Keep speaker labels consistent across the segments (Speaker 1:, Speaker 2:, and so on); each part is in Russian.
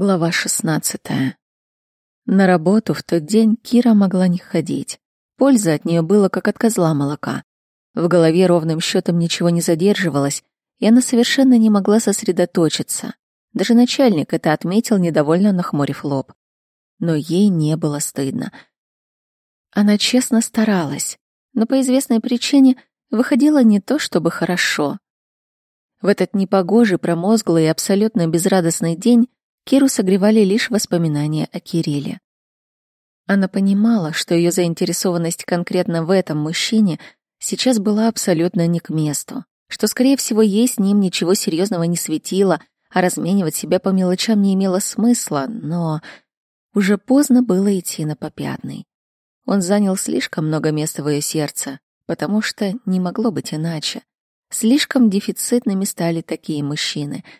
Speaker 1: Глава 16. На работу в тот день Кира могла не ходить. Польза от нее была как от козла молока. В голове ровным счетом ничего не задерживалось, и она совершенно не могла сосредоточиться. Даже начальник это отметил, недовольно нахмурив лоб. Но ей не было стыдно. Она честно старалась, но по известной причине выходила не то чтобы хорошо. В этот непогожий, промозглый и абсолютно безрадостный день Киру согревали лишь воспоминания о Кирилле. Она понимала, что ее заинтересованность конкретно в этом мужчине сейчас была абсолютно не к месту, что, скорее всего, ей с ним ничего серьезного не светило, а разменивать себя по мелочам не имело смысла, но уже поздно было идти на попятный. Он занял слишком много места в ее сердце, потому что не могло быть иначе. Слишком дефицитными стали такие мужчины —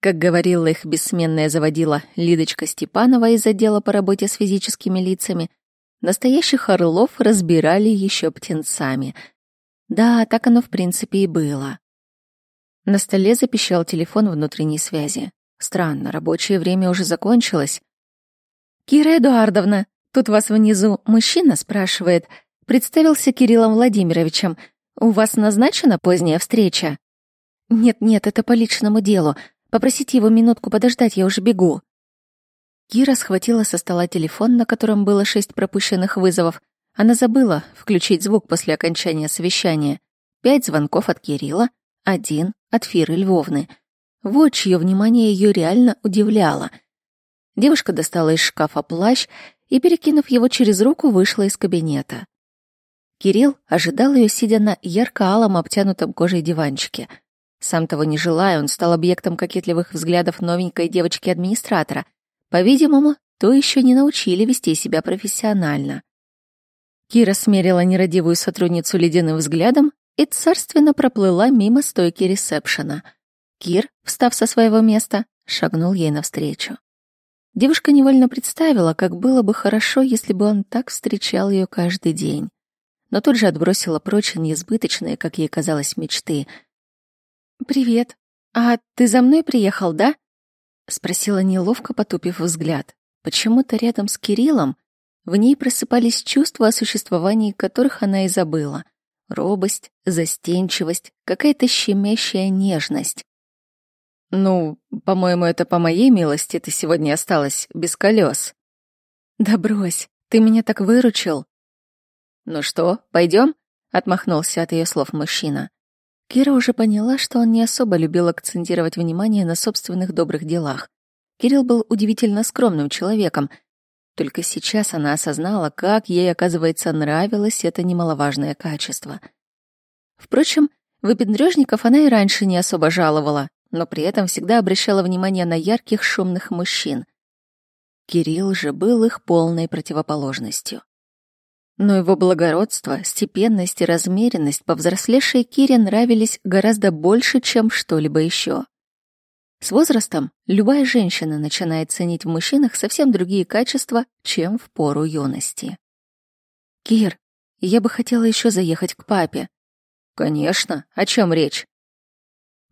Speaker 1: как говорила их бессменная заводила Лидочка Степанова из отдела по работе с физическими лицами, настоящих орлов разбирали еще птенцами. Да, так оно в принципе и было. На столе запищал телефон внутренней связи. Странно, рабочее время уже закончилось. «Кира Эдуардовна, тут вас внизу мужчина спрашивает. Представился Кириллом Владимировичем. У вас назначена поздняя встреча?» «Нет-нет, это по личному делу. Попросите его минутку подождать, я уже бегу». Кира схватила со стола телефон, на котором было шесть пропущенных вызовов. Она забыла включить звук после окончания совещания. Пять звонков от Кирилла, один от Фиры Львовны. Вот чье внимание ее реально удивляло. Девушка достала из шкафа плащ и, перекинув его через руку, вышла из кабинета. Кирилл ожидал ее, сидя на ярко-алом обтянутом кожей диванчике — сам того не желая, он стал объектом кокетливых взглядов новенькой девочки-администратора. По-видимому, то еще не научили вести себя профессионально. Кира смерила нерадивую сотрудницу ледяным взглядом и царственно проплыла мимо стойки ресепшена. Кир, встав со своего места, шагнул ей навстречу. Девушка невольно представила, как было бы хорошо, если бы он так встречал ее каждый день. Но тут же отбросила прочь неизбыточные, как ей казалось, мечты — «Привет. А ты за мной приехал, да?» — спросила неловко, потупив взгляд. Почему-то рядом с Кириллом в ней просыпались чувства, о существовании которых она и забыла. Робость, застенчивость, какая-то щемящая нежность. «Ну, по-моему, это по моей милости ты сегодня осталась без колес. «Да брось, ты меня так выручил». «Ну что, пойдем? отмахнулся от ее слов мужчина. Кира уже поняла, что он не особо любил акцентировать внимание на собственных добрых делах. Кирилл был удивительно скромным человеком. Только сейчас она осознала, как ей, оказывается, нравилось это немаловажное качество. Впрочем, выпендрёжников она и раньше не особо жаловала, но при этом всегда обращала внимание на ярких шумных мужчин. Кирилл же был их полной противоположностью. Но его благородство, степенность и размеренность повзрослевшей Кире нравились гораздо больше, чем что-либо еще. С возрастом любая женщина начинает ценить в мужчинах совсем другие качества, чем в пору юности. «Кир, я бы хотела еще заехать к папе». «Конечно. О чем речь?»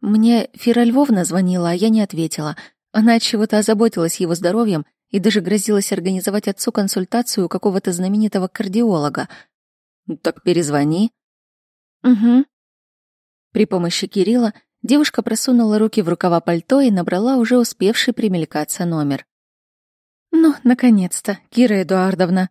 Speaker 1: Мне Фира Львовна звонила, а я не ответила. Она от чего-то озаботилась его здоровьем и даже грозилась организовать отцу консультацию у какого-то знаменитого кардиолога. «Так перезвони». «Угу». При помощи Кирилла девушка просунула руки в рукава пальто и набрала уже успевший примелькаться номер. «Ну, наконец-то, Кира Эдуардовна.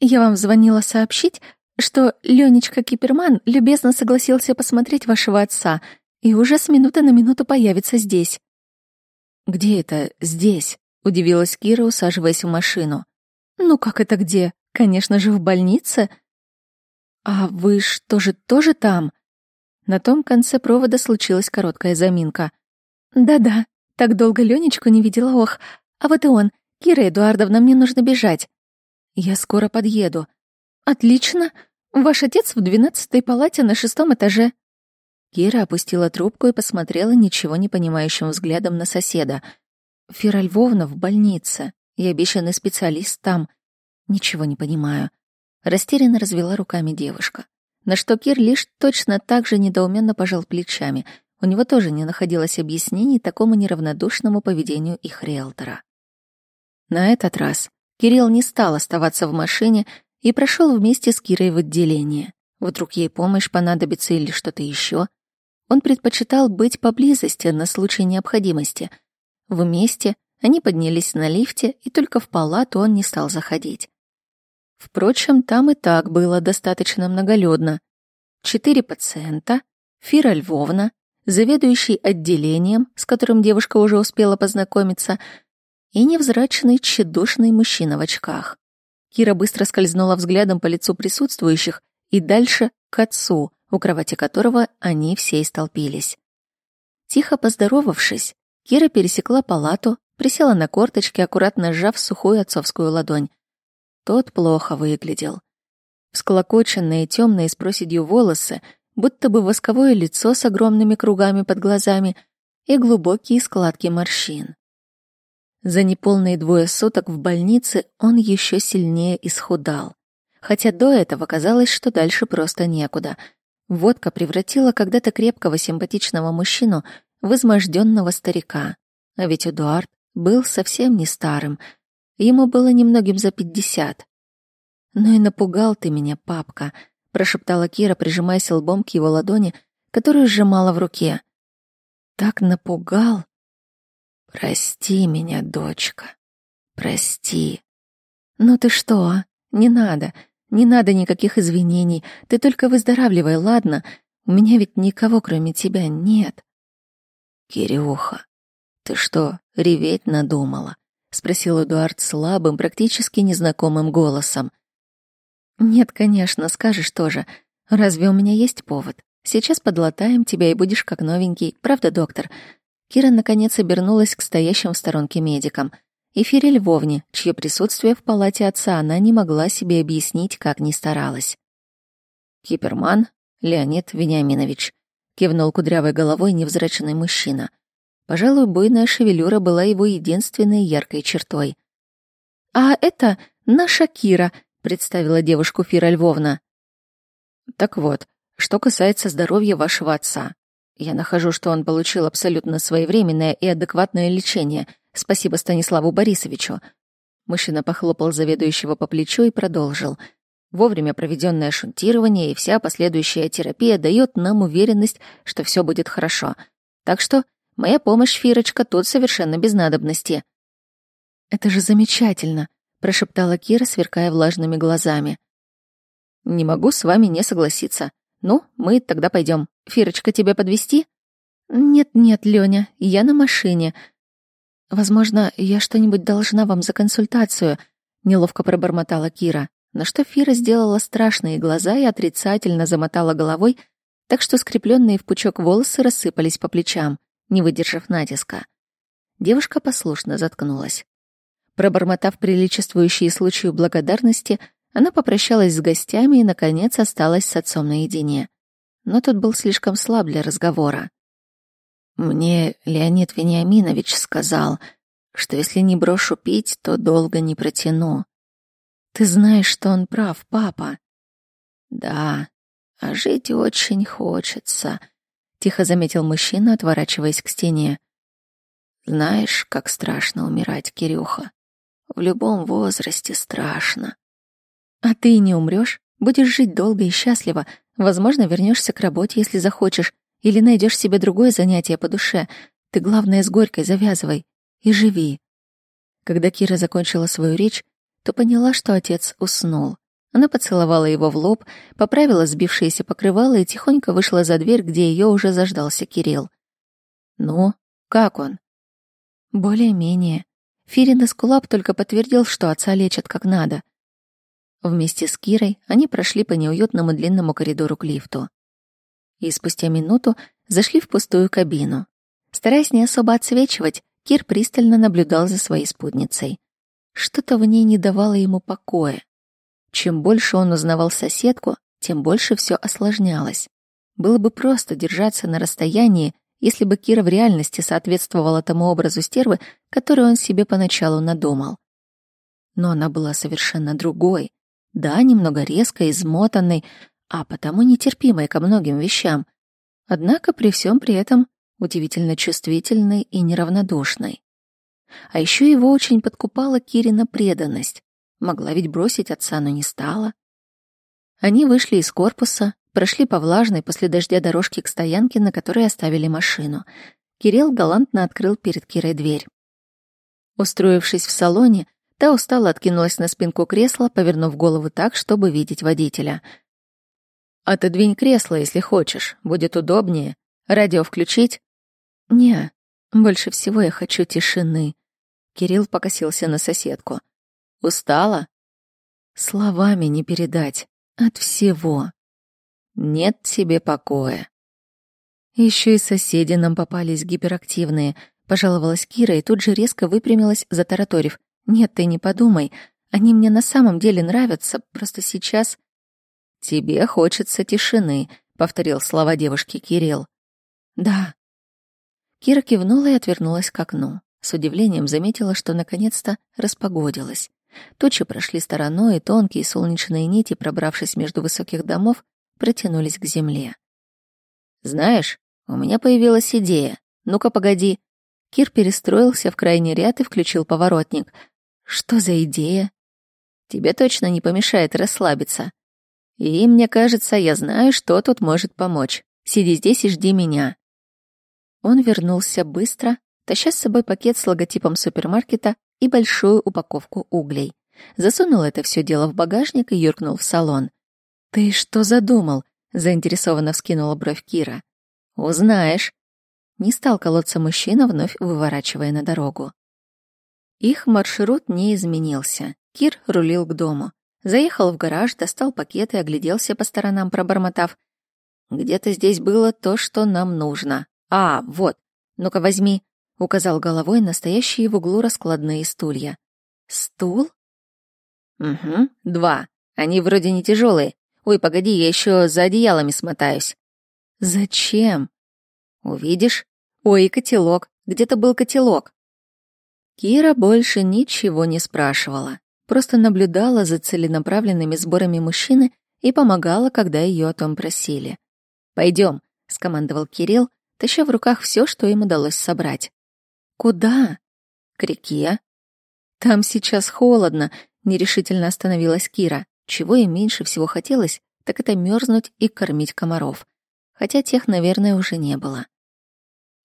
Speaker 1: Я вам звонила сообщить, что Ленечка Киперман любезно согласился посмотреть вашего отца и уже с минуты на минуту появится здесь». «Где это «здесь»?» — удивилась Кира, усаживаясь в машину. «Ну как это где? Конечно же, в больнице». «А вы что же тоже там?» На том конце провода случилась короткая заминка. «Да-да, так долго Ленечку не видела, ох. А вот и он. Кира Эдуардовна, мне нужно бежать». «Я скоро подъеду». «Отлично. Ваш отец в двенадцатой палате на шестом этаже». Кира опустила трубку и посмотрела ничего не понимающим взглядом на соседа — Фира Львовна в больнице. и обещанный специалист там. Ничего не понимаю. Растерянно развела руками девушка. На что Кир лишь точно так же недоуменно пожал плечами. У него тоже не находилось объяснений такому неравнодушному поведению их риэлтора. На этот раз Кирилл не стал оставаться в машине и прошел вместе с Кирой в отделение. Вдруг ей помощь понадобится или что-то еще. Он предпочитал быть поблизости на случай необходимости. Вместе они поднялись на лифте, и только в палату он не стал заходить. Впрочем, там и так было достаточно многолюдно. Четыре пациента, Фира Львовна, заведующий отделением, с которым девушка уже успела познакомиться, и невзрачный тщедушный мужчина в очках. Кира быстро скользнула взглядом по лицу присутствующих и дальше к отцу, у кровати которого они все столпились. Тихо поздоровавшись, Кира пересекла палату, присела на корточки, аккуратно сжав сухую отцовскую ладонь. Тот плохо выглядел. Всклокоченные темные с проседью волосы, будто бы восковое лицо с огромными кругами под глазами и глубокие складки морщин. За неполные двое суток в больнице он еще сильнее исхудал хотя до этого казалось, что дальше просто некуда. Водка превратила когда-то крепкого симпатичного мужчину в старика. А ведь Эдуард был совсем не старым, ему было немногим за пятьдесят. «Ну и напугал ты меня, папка», — прошептала Кира, прижимаясь лбом к его ладони, которую сжимала в руке. «Так напугал?» «Прости меня, дочка, прости». «Ну ты что? Не надо. Не надо никаких извинений. Ты только выздоравливай, ладно? У меня ведь никого, кроме тебя, нет. Кирюха, ты что, реветь надумала? спросил Эдуард слабым, практически незнакомым голосом. Нет, конечно, скажешь тоже. Разве у меня есть повод? Сейчас подлатаем тебя и будешь как новенький. Правда, доктор? Кира наконец обернулась к стоящим в сторонке медикам — и Фире Львовне, чье присутствие в палате отца она не могла себе объяснить, как ни старалась. «Киперман Леонид Вениаминович», — кивнул кудрявой головой невзрачный мужчина. Пожалуй, буйная шевелюра была его единственной яркой чертой. «А это наша Кира», — представила девушку Фира Львовна. «Так вот, что касается здоровья вашего отца. Я нахожу, что он получил абсолютно своевременное и адекватное лечение — Спасибо Станиславу Борисовичу. Мужчина похлопал заведующего по плечу и продолжил. Вовремя проведенное шунтирование и вся последующая терапия дает нам уверенность, что все будет хорошо. Так что моя помощь, Фирочка, тут совершенно без надобности. Это же замечательно, прошептала Кира, сверкая влажными глазами. Не могу с вами не согласиться. Ну, мы тогда пойдем. Фирочка, тебя подвести? Нет-нет, Лёня, я на машине. «Возможно, я что-нибудь должна вам за консультацию», — неловко пробормотала Кира, на что Фира сделала страшные глаза и отрицательно замотала головой, так что скрепленные в пучок волосы рассыпались по плечам, не выдержав натиска. Девушка послушно заткнулась. Пробормотав приличествующие случаю благодарности, она попрощалась с гостями и, наконец, осталась с отцом наедине. Но тот был слишком слаб для разговора. Мне Леонид Вениаминович сказал, что если не брошу пить, то долго не протяну. Ты знаешь, что он прав, папа. Да, а жить очень хочется, тихо заметил мужчина, отворачиваясь к стене. Знаешь, как страшно умирать, Кирюха. В любом возрасте страшно. А ты не умрешь, будешь жить долго и счастливо. Возможно, вернешься к работе, если захочешь, или найдешь себе другое занятие по душе. Ты, главное, с Горькой завязывай и живи. Когда Кира закончила свою речь, то поняла, что отец уснул. Она поцеловала его в лоб, поправила сбившиеся покрывало и тихонько вышла за дверь, где ее уже заждался Кирилл. «Ну, как он?» «Более-менее. Фирин Эскулап только подтвердил, что отца лечат как надо». Вместе с Кирой они прошли по неуютному длинному коридору к лифту и спустя минуту зашли в пустую кабину. Стараясь не особо отсвечивать, Кир пристально наблюдал за своей спутницей. Что-то в ней не давало ему покоя. Чем больше он узнавал соседку, тем больше все осложнялось. Было бы просто держаться на расстоянии, если бы Кира в реальности соответствовала тому образу стервы, который он себе поначалу надумал. Но она была совершенно другой. Да, немного резкой, измотанной, а потому нетерпимой ко многим вещам. Однако при всем при этом удивительно чувствительной и неравнодушной. А еще его очень подкупала Кирина преданность. Могла ведь бросить отца, но не стала. Они вышли из корпуса, прошли по влажной после дождя дорожке к стоянке, на которой оставили машину. Кирилл галантно открыл перед Кирой дверь. Устроившись в салоне, та устало откинулась на спинку кресла, повернув голову так, чтобы видеть водителя. «Отодвинь кресло, если хочешь, будет удобнее. Радио включить?» «Не, больше всего я хочу тишины». Кирилл покосился на соседку. «Устала?» «Словами не передать. От всего. Нет тебе покоя». Еще и соседи нам попались гиперактивные — Пожаловалась Кира и тут же резко выпрямилась, затараторив. «Нет, ты не подумай. Они мне на самом деле нравятся, просто сейчас...» «Тебе хочется тишины», — повторил слова девушки Кирилл. «Да». Кира кивнула и отвернулась к окну. С удивлением заметила, что наконец-то распогодилось. Тучи прошли стороной, и тонкие солнечные нити, пробравшись между высоких домов, протянулись к земле. «Знаешь, у меня появилась идея. Ну-ка, погоди. Кир перестроился в крайний ряд и включил поворотник. Что за идея? Тебе точно не помешает расслабиться. И мне кажется, я знаю, что тут может помочь. Сиди здесь и жди меня. Он вернулся быстро, таща с собой пакет с логотипом супермаркета и большую упаковку углей. Засунул это все дело в багажник и юркнул в салон. «Ты что задумал?» — заинтересованно вскинула бровь Кира. «Узнаешь», не стал колоться мужчина, вновь выворачивая на дорогу. Их маршрут не изменился. Кир рулил к дому. Заехал в гараж, достал пакет и огляделся по сторонам, пробормотав. «Где-то здесь было то, что нам нужно. А, вот, ну-ка возьми», — указал головой настоящие в углу раскладные стулья. «Стул?» «Угу, два. Они вроде не тяжелые. Ой, погоди, я еще за одеялами смотаюсь». «Зачем?» «Увидишь. Ой, и котелок. Где-то был котелок. Кира больше ничего не спрашивала, просто наблюдала за целенаправленными сборами мужчины и помогала, когда ее о том просили. Пойдем, скомандовал Кирилл, таща в руках все, что им удалось собрать. Куда? К реке. Там сейчас холодно, нерешительно остановилась Кира. Чего ей меньше всего хотелось, так это мерзнуть и кормить комаров. Хотя тех, наверное, уже не было.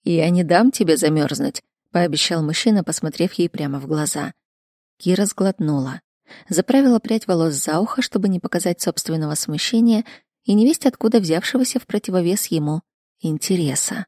Speaker 1: «Я не дам тебе замерзнуть», — пообещал мужчина, посмотрев ей прямо в глаза. Кира сглотнула. Заправила прядь волос за ухо, чтобы не показать собственного смущения и невесть откуда взявшегося в противовес ему интереса.